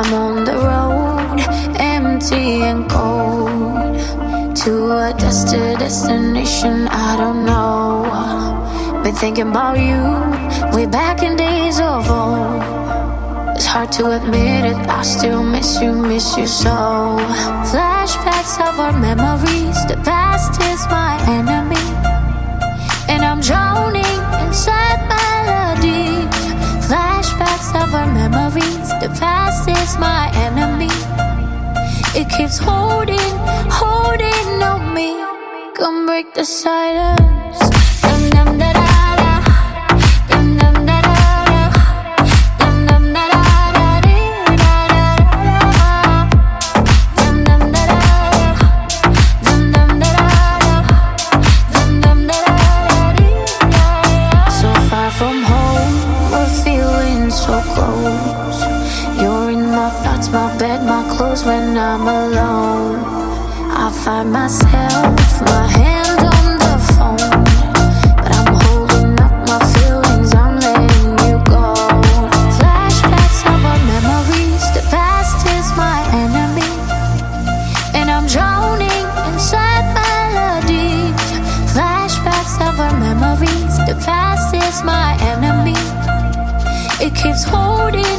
I'm on the road, empty and cold. To a destined destination I don't know. Been thinking about you, way back in days of old. It's hard to admit it, I still miss you, miss you so. Flashbacks of our memories, the past is mine. Is my enemy. It keeps holding, holding on me. Come break the silence. Dum, dum, da, da. So far clothes when I'm alone. I find myself, my hand on the phone. But I'm holding up my feelings, I'm letting you go. Flashbacks of our memories, the past is my enemy. And I'm drowning inside melodies. Flashbacks of our memories, the past is my enemy. It keeps holding,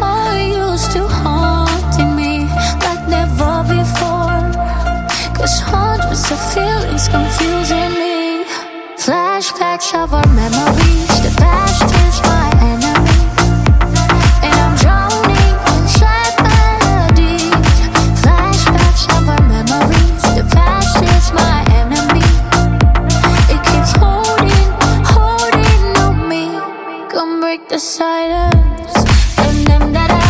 Hundreds of feelings confusing me. Flashbacks of our memories The past is my enemy. And I'm drowning inside Flashbacks of our memories The past is my enemy. It keeps holding, holding on me. Come break the silence. And then that I